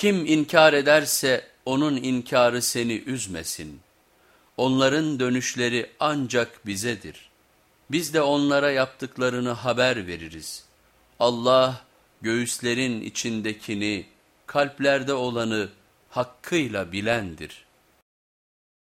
Kim inkar ederse onun inkarı seni üzmesin. Onların dönüşleri ancak bizedir. Biz de onlara yaptıklarını haber veririz. Allah göğüslerin içindekini, kalplerde olanı hakkıyla bilendir.''